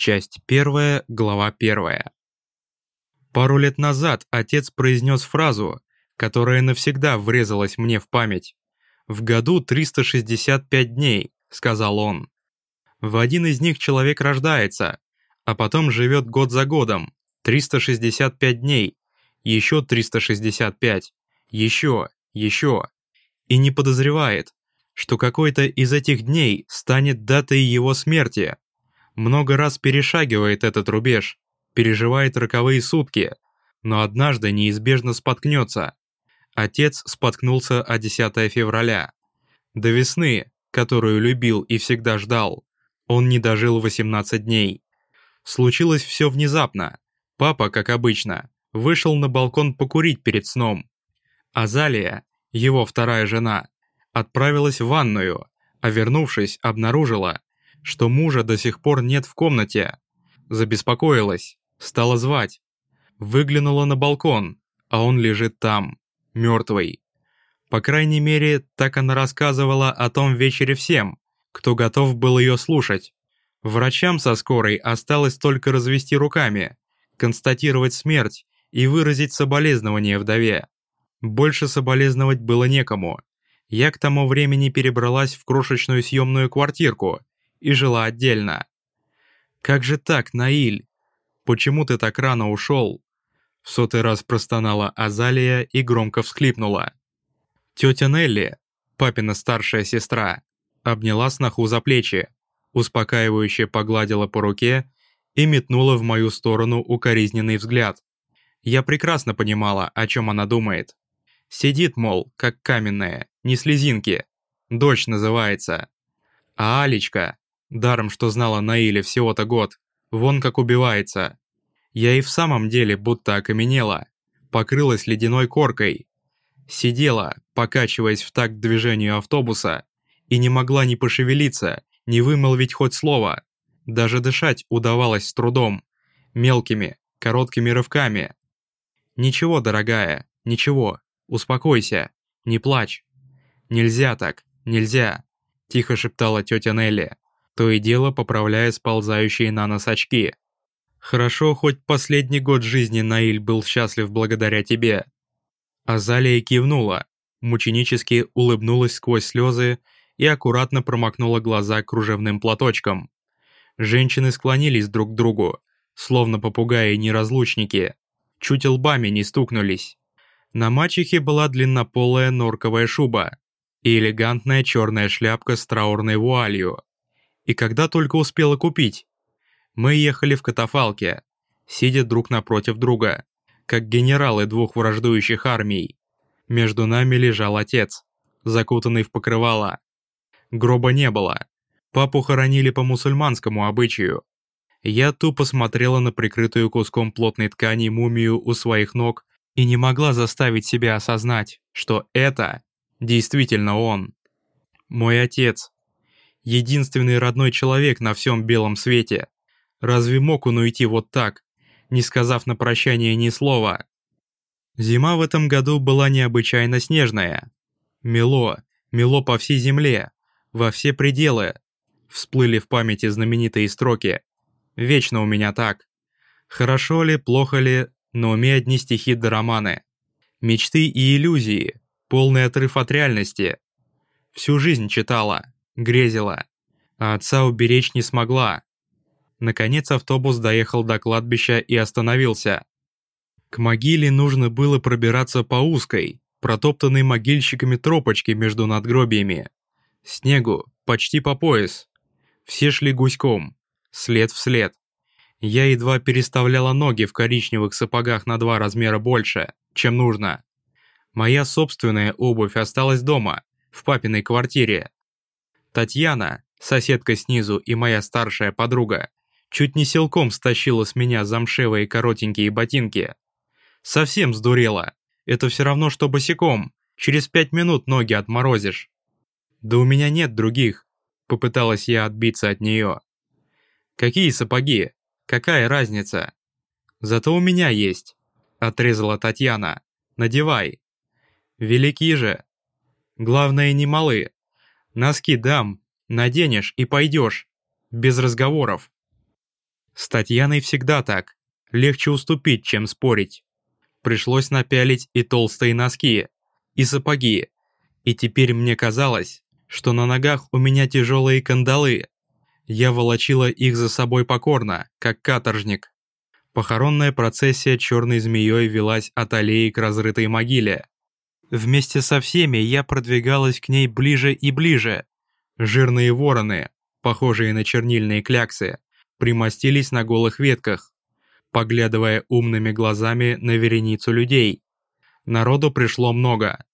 Часть первая, глава первая. Пару лет назад отец произнес фразу, которая навсегда врезалась мне в память. «В году 365 дней», — сказал он. В один из них человек рождается, а потом живет год за годом, 365 дней, еще 365, еще, еще. И не подозревает, что какой-то из этих дней станет датой его смерти. Много раз перешагивает этот рубеж, переживает роковые сутки, но однажды неизбежно споткнется. Отец споткнулся о 10 февраля. До весны, которую любил и всегда ждал, он не дожил 18 дней. Случилось все внезапно. Папа, как обычно, вышел на балкон покурить перед сном. Азалия, его вторая жена, отправилась в ванную, а вернувшись, обнаружила, что мужа до сих пор нет в комнате. Забеспокоилась, стала звать. Выглянула на балкон, а он лежит там, мертвый. По крайней мере, так она рассказывала о том вечере всем, кто готов был ее слушать. Врачам со скорой осталось только развести руками, констатировать смерть и выразить соболезнование вдове. Больше соболезновать было некому. Я к тому времени перебралась в крошечную съемную квартирку и жила отдельно. «Как же так, Наиль? Почему ты так рано ушел?» В сотый раз простонала Азалия и громко всхлипнула. Тетя Нелли, папина старшая сестра, обняла сноху за плечи, успокаивающе погладила по руке и метнула в мою сторону укоризненный взгляд. Я прекрасно понимала, о чем она думает. Сидит, мол, как каменная, не слезинки. Дочь называется. А Алечка, даром что знала Наиле всего-то год, вон как убивается. Я и в самом деле будто окаменела, покрылась ледяной коркой. Сидела, покачиваясь в такт движению автобуса, и не могла ни пошевелиться, ни вымолвить хоть слово. Даже дышать удавалось с трудом, мелкими, короткими рывками. «Ничего, дорогая, ничего, успокойся, не плачь. Нельзя так, нельзя», – тихо шептала тетя Нелли, то и дело поправляя сползающие на нос очки. «Хорошо, хоть последний год жизни Наиль был счастлив благодаря тебе». Азалия кивнула, мученически улыбнулась сквозь слезы и аккуратно промокнула глаза кружевным платочком. Женщины склонились друг к другу, словно попугаи-неразлучники, чуть лбами не стукнулись. На мачехе была длиннополая норковая шуба и элегантная черная шляпка с траурной вуалью. И когда только успела купить? Мы ехали в катафалке, сидя друг напротив друга, как генералы двух враждующих армий. Между нами лежал отец, закутанный в покрывало, Гроба не было. Папу хоронили по мусульманскому обычаю. Я тупо смотрела на прикрытую куском плотной ткани мумию у своих ног и не могла заставить себя осознать, что это действительно он. Мой отец. Единственный родной человек на всем белом свете. Разве мог он уйти вот так, не сказав на прощание ни слова? Зима в этом году была необычайно снежная. Мело, мело по всей земле, во все пределы. Всплыли в памяти знаменитые строки. Вечно у меня так. Хорошо ли, плохо ли, но уме одни стихи да романы. Мечты и иллюзии, полный отрыв от реальности. Всю жизнь читала, грезила, а отца уберечь не смогла. Наконец автобус доехал до кладбища и остановился. К могиле нужно было пробираться по узкой, протоптанной могильщиками тропочке между надгробиями. Снегу почти по пояс. Все шли гуськом, след в след. Я едва переставляла ноги в коричневых сапогах на два размера больше, чем нужно. Моя собственная обувь осталась дома, в папиной квартире. Татьяна, соседка снизу и моя старшая подруга, чуть не силком стащила с меня замшевые коротенькие ботинки. Совсем сдурела. Это все равно, что босиком. Через пять минут ноги отморозишь. «Да у меня нет других», — попыталась я отбиться от нее. «Какие сапоги? Какая разница?» «Зато у меня есть», — отрезала Татьяна. «Надевай». «Велики же». «Главное, не малы. Носки дам, наденешь и пойдешь. Без разговоров». С Татьяной всегда так. Легче уступить, чем спорить. Пришлось напялить и толстые носки, и сапоги. И теперь мне казалось, что на ногах у меня тяжелые кандалы. Я волочила их за собой покорно, как каторжник. Похоронная процессия черной змеей велась от аллеи к разрытой могиле. Вместе со всеми я продвигалась к ней ближе и ближе. Жирные вороны, похожие на чернильные кляксы, примостились на голых ветках, поглядывая умными глазами на вереницу людей. Народу пришло много.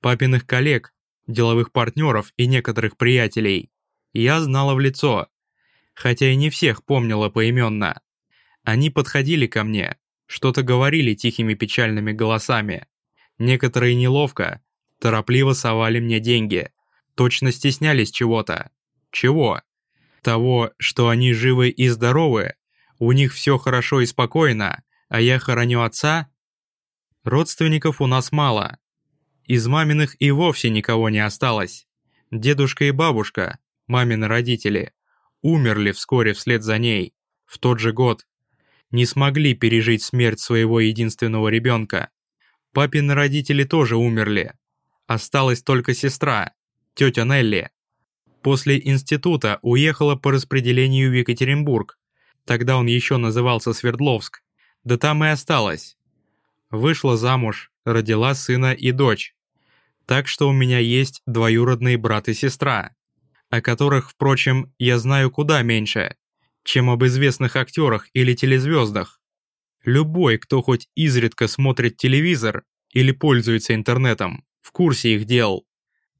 Папиных коллег, деловых партнеров и некоторых приятелей. Я знала в лицо, хотя и не всех помнила поименно. Они подходили ко мне, что-то говорили тихими печальными голосами. Некоторые неловко, торопливо совали мне деньги, точно стеснялись чего-то. Чего? Того, что они живы и здоровы, у них все хорошо и спокойно, а я хороню отца? Родственников у нас мало. Из маминых и вовсе никого не осталось. Дедушка и бабушка, мамины родители, умерли вскоре вслед за ней, в тот же год. Не смогли пережить смерть своего единственного ребенка. Папины родители тоже умерли. Осталась только сестра, тетя Нелли. После института уехала по распределению в Екатеринбург. Тогда он еще назывался Свердловск. Да там и осталась. Вышла замуж, родила сына и дочь. Так что у меня есть двоюродные брат и сестра, о которых, впрочем, я знаю куда меньше, чем об известных актерах или телезвездах. Любой, кто хоть изредка смотрит телевизор или пользуется интернетом, в курсе их дел.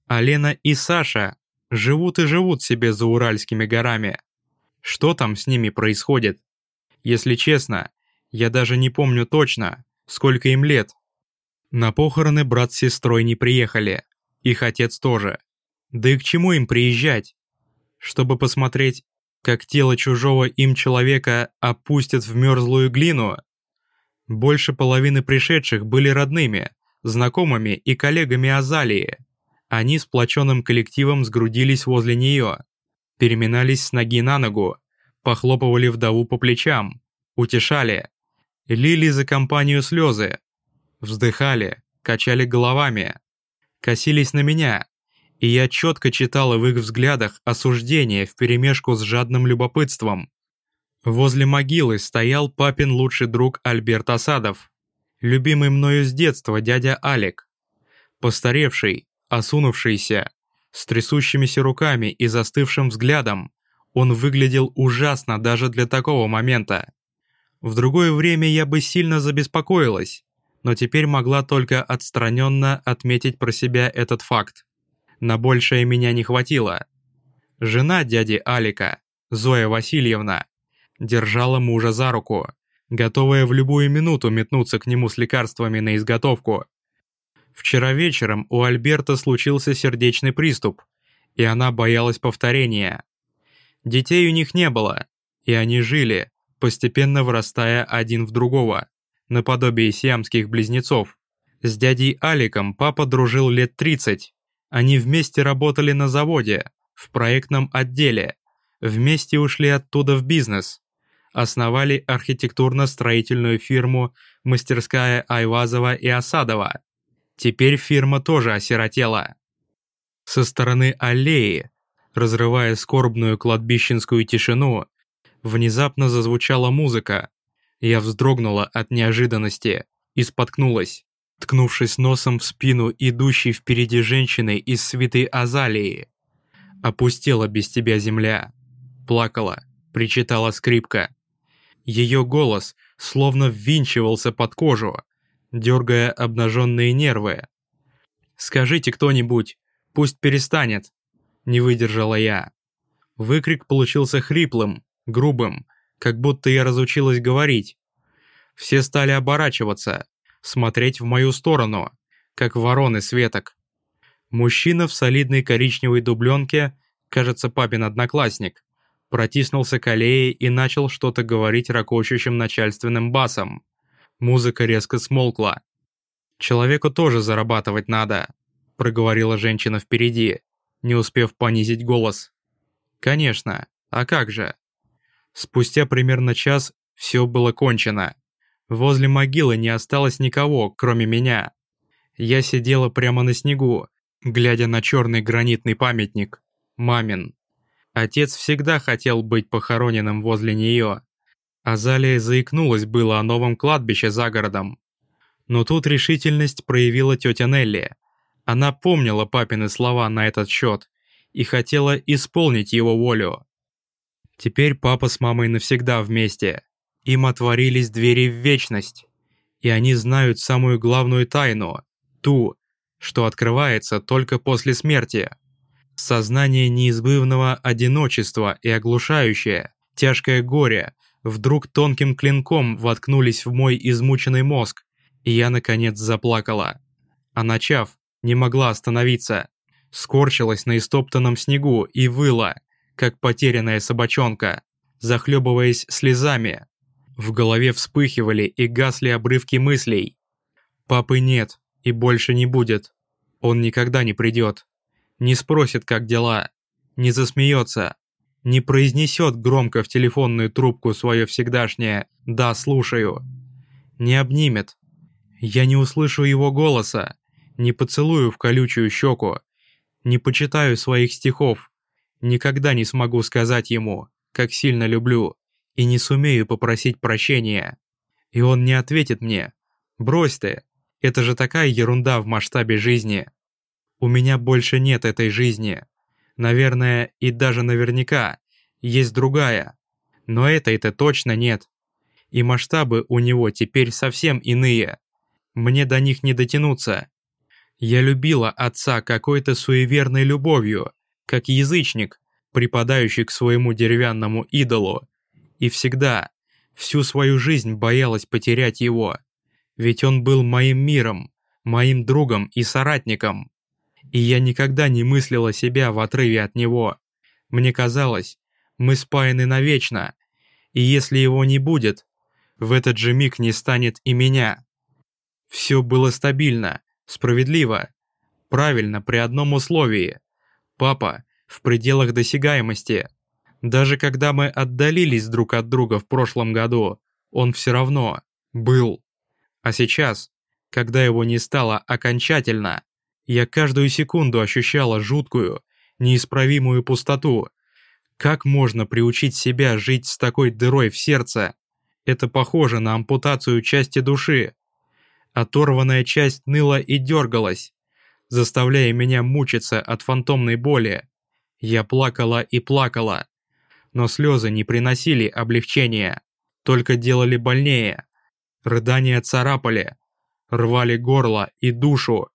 А Лена и Саша живут и живут себе за Уральскими горами. Что там с ними происходит? Если честно, я даже не помню точно, сколько им лет. На похороны брат с сестрой не приехали, их отец тоже. Да и к чему им приезжать? Чтобы посмотреть, как тело чужого им человека опустят в мерзлую глину? Больше половины пришедших были родными, знакомыми и коллегами Азалии. Они сплоченным коллективом сгрудились возле нее, переминались с ноги на ногу, похлопывали вдову по плечам, утешали, лили за компанию слезы, вздыхали, качали головами, косились на меня, и я четко читала в их взглядах осуждение вперемешку с жадным любопытством. Возле могилы стоял папин лучший друг Альберт Асадов, любимый мною с детства дядя Алик, постаревший, осунувшийся, с трясущимися руками и застывшим взглядом, он выглядел ужасно даже для такого момента. В другое время я бы сильно забеспокоилась, но теперь могла только отстраненно отметить про себя этот факт. На большее меня не хватило. Жена дяди Алика, Зоя Васильевна, держала мужа за руку, готовая в любую минуту метнуться к нему с лекарствами на изготовку. Вчера вечером у Альберта случился сердечный приступ, и она боялась повторения. Детей у них не было, и они жили, постепенно вырастая один в другого, наподобие сиамских близнецов. С дядей Аликом папа дружил лет 30. Они вместе работали на заводе, в проектном отделе, вместе ушли оттуда в бизнес. Основали архитектурно-строительную фирму «Мастерская Айвазова и Осадова», Теперь фирма тоже осиротела. Со стороны аллеи, разрывая скорбную кладбищенскую тишину, внезапно зазвучала музыка. Я вздрогнула от неожиданности и споткнулась, ткнувшись носом в спину идущей впереди женщины из свиты Азалии. «Опустела без тебя земля», плакала, причитала скрипка. Ее голос словно ввинчивался под кожу, дергая обнаженные нервы. «Скажите кто-нибудь, пусть перестанет!» Не выдержала я. Выкрик получился хриплым, грубым, как будто я разучилась говорить. Все стали оборачиваться, смотреть в мою сторону, как вороны с веток. Мужчина в солидной коричневой дубленке, кажется, папин одноклассник, протиснулся к аллее и начал что-то говорить ракочущим начальственным басом. Музыка резко смолкла. «Человеку тоже зарабатывать надо», — проговорила женщина впереди, не успев понизить голос. «Конечно, а как же?» Спустя примерно час все было кончено. Возле могилы не осталось никого, кроме меня. Я сидела прямо на снегу, глядя на черный гранитный памятник. Мамин. Отец всегда хотел быть похороненным возле нее. Азалия заикнулась было о новом кладбище за городом. Но тут решительность проявила тетя Нелли. Она помнила папины слова на этот счет и хотела исполнить его волю. Теперь папа с мамой навсегда вместе. Им отворились двери в вечность. И они знают самую главную тайну, ту, что открывается только после смерти. Сознание неизбывного одиночества и оглушающее, тяжкое горе вдруг тонким клинком воткнулись в мой измученный мозг, и я, наконец, заплакала. А начав, не могла остановиться. Скорчилась на истоптанном снегу и выла, как потерянная собачонка, захлебываясь слезами. В голове вспыхивали и гасли обрывки мыслей. Папы нет и больше не будет. Он никогда не придет. Не спросит, как дела. Не засмеется. Не произнесет громко в телефонную трубку свое всегдашнее «да, слушаю». Не обнимет. Я не услышу его голоса. Не поцелую в колючую щеку. Не почитаю своих стихов. Никогда не смогу сказать ему, как сильно люблю и не сумею попросить прощения. И он не ответит мне. Брось ты, это же такая ерунда в масштабе жизни. У меня больше нет этой жизни. Наверное, и даже наверняка, есть другая. Но этой-то точно нет. И масштабы у него теперь совсем иные. Мне до них не дотянуться. Я любила отца какой-то суеверной любовью, как язычник, припадающий к своему деревянному идолу, и всегда, всю свою жизнь боялась потерять его. Ведь он был моим миром, моим другом и соратником. И я никогда не мыслила себя в отрыве от него. Мне казалось, мы спаяны навечно, и если его не будет, в этот же миг не станет и меня. Все было стабильно, справедливо, правильно при одном условии. Папа в пределах досягаемости. Даже когда мы отдалились друг от друга в прошлом году, он все равно был. А сейчас, когда его не стало окончательно, я каждую секунду ощущала жуткую, неисправимую пустоту. Как можно приучить себя жить с такой дырой в сердце? Это похоже на ампутацию части души. Оторванная часть ныла и дергалась, заставляя меня мучиться от фантомной боли. Я плакала и плакала, но слезы не приносили облегчения, только делали больнее. Рыдания царапали, рвали горло и душу.